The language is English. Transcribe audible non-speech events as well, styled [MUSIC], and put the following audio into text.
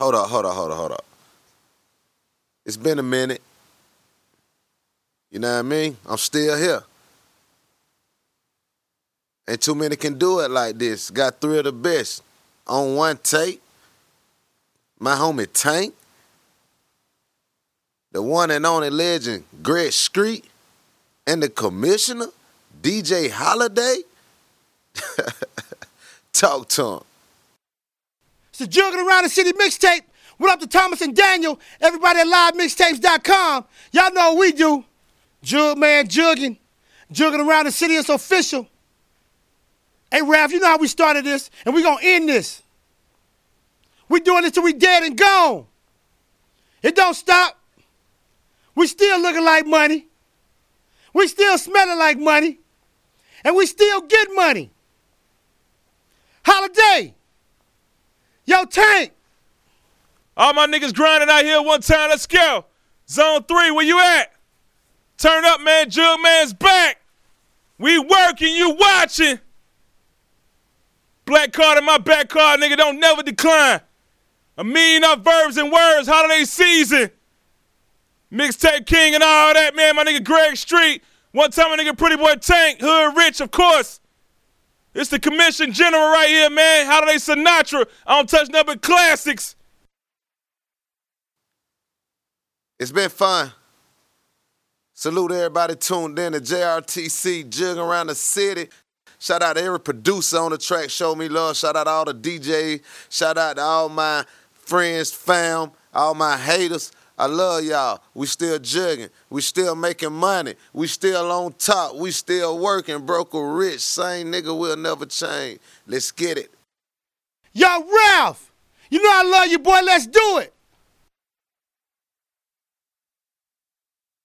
Hold up, hold up, hold up, hold up. It's been a minute. You know what I mean? I'm still here. And too many can do it like this. Got three of the best on one tape. My homie Tank. The one and only legend, Greg Street. And the commissioner, DJ Holiday. [LAUGHS] Talk to him. It's the Jugging Around the City mixtape. What up to Thomas and Daniel? Everybody at livemixtapes.com. Y'all know what we do. Jug man jugging. Jugging around the city is official. Hey Ralph, you know how we started this, and we're gonna end this. We doing this till we dead and gone. It don't stop. We still looking like money. We still smelling like money. And we still get money. Holiday. Tank. All my niggas grinding out here one time. Let's go. Zone three, where you at? Turn up, man. Jug man's back. We working, you watching. Black card in my back card, nigga. Don't never decline. A million of verbs and words, holiday season. Mixtape King and all that, man. My nigga Greg Street. One time, my nigga Pretty Boy Tank. Hood Rich, of course. It's the Commission General right here, man. How do they Sinatra. I don't touch nothing but classics. It's been fun. Salute everybody tuned in to JRTC, jugging around the city. Shout out to every producer on the track, show me love. Shout out to all the DJs. Shout out to all my friends, fam, all my haters. I love y'all. We still jugging. We still making money. We still on top. We still working. Broke or rich. Same nigga will never change. Let's get it. Yo, Ralph. You know I love you, boy. Let's do it.